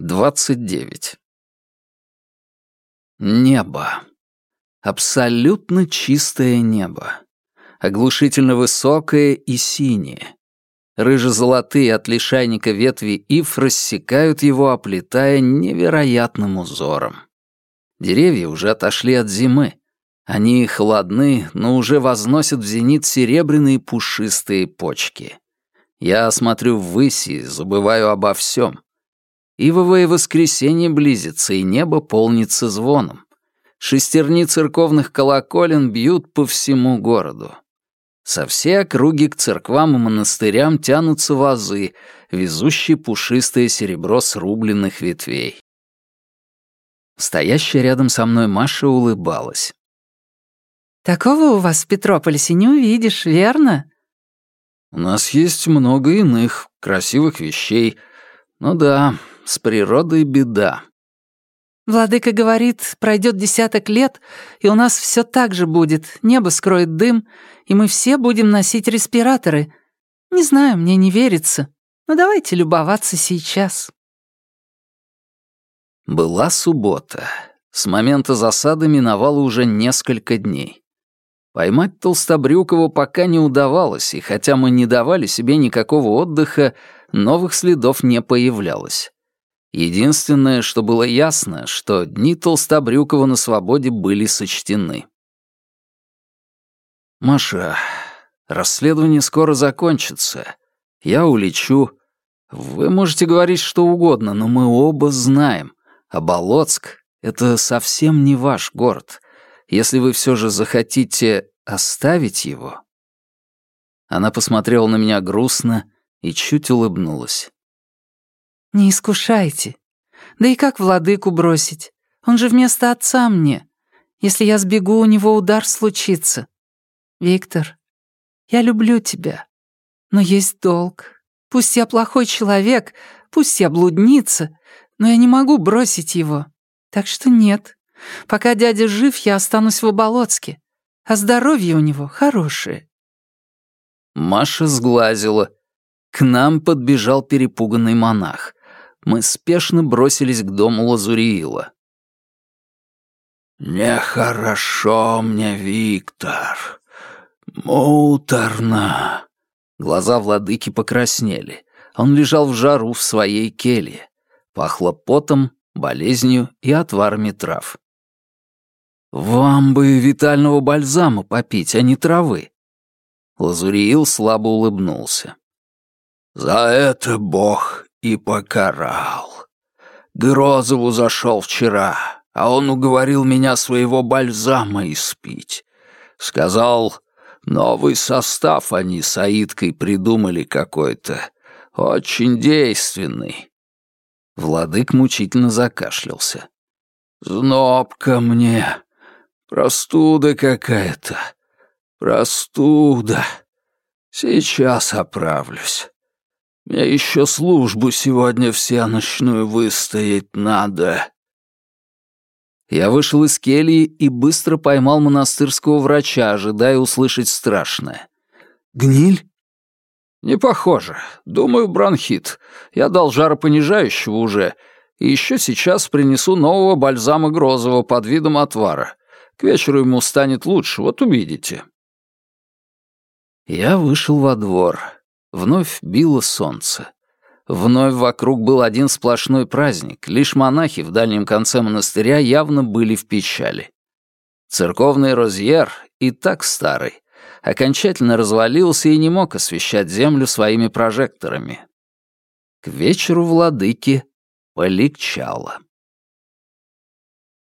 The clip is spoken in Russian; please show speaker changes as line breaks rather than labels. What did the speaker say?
29. Небо. Абсолютно чистое небо. Оглушительно высокое и синее. Рыже-золотые от лишайника ветви ив рассекают его, оплетая невероятным узором. Деревья уже отошли от зимы. Они холодны, но уже возносят в зенит серебряные пушистые почки. Я смотрю ввысь и забываю обо всем. Ивовое воскресенье близится, и небо полнится звоном. Шестерни церковных колоколен бьют по всему городу. Со всей округи к церквам и монастырям тянутся вазы, везущие пушистое серебро срубленных ветвей. Стоящая рядом со мной Маша улыбалась.
«Такого у вас в Петрополисе не увидишь, верно?»
«У нас есть много иных красивых вещей. Ну да, с природой беда».
Владыка говорит, пройдет десяток лет, и у нас все так же будет. Небо скроет дым, и мы все будем носить респираторы. Не знаю, мне не верится. Но давайте любоваться сейчас.
Была суббота. С момента засады миновало уже несколько дней. Поймать Толстобрюкова пока не удавалось, и хотя мы не давали себе никакого отдыха, новых следов не появлялось. Единственное, что было ясно, что дни Толстобрюкова на свободе были сочтены. «Маша, расследование скоро закончится. Я улечу. Вы можете говорить что угодно, но мы оба знаем. А Болоцк — это совсем не ваш город. Если вы все же захотите оставить его...» Она посмотрела на меня грустно и чуть улыбнулась.
«Не искушайте. Да и как владыку бросить? Он же вместо отца мне. Если я сбегу, у него удар случится. Виктор, я люблю тебя. Но есть долг. Пусть я плохой человек, пусть я блудница, но я не могу бросить его. Так что нет. Пока дядя жив, я останусь в Оболоцке. А здоровье у него хорошее».
Маша сглазила. К нам подбежал перепуганный монах мы спешно бросились к дому Лазуриила. «Нехорошо мне, Виктор. Муторно». Глаза владыки покраснели. Он лежал в жару в своей келье. Пахло потом, болезнью и отварами трав. «Вам бы витального бальзама попить, а не травы». Лазуриил слабо улыбнулся. «За это Бог и покарал. Грозову зашел вчера, а он уговорил меня своего бальзама испить. Сказал, новый состав они с Аидкой придумали какой-то, очень действенный. Владык мучительно закашлялся. «Знобка мне, простуда какая-то, простуда. Сейчас оправлюсь». Мне еще службу сегодня всеночную выстоять надо». Я вышел из кельи и быстро поймал монастырского врача, ожидая услышать страшное. «Гниль?» «Не похоже. Думаю, бронхит. Я дал жаропонижающего уже. И еще сейчас принесу нового бальзама Грозова под видом отвара. К вечеру ему станет лучше, вот увидите». Я вышел во двор. Вновь било солнце. Вновь вокруг был один сплошной праздник, лишь монахи в дальнем конце монастыря явно были в печали. Церковный розьер, и так старый, окончательно развалился и не мог освещать землю своими прожекторами. К вечеру владыки полегчало.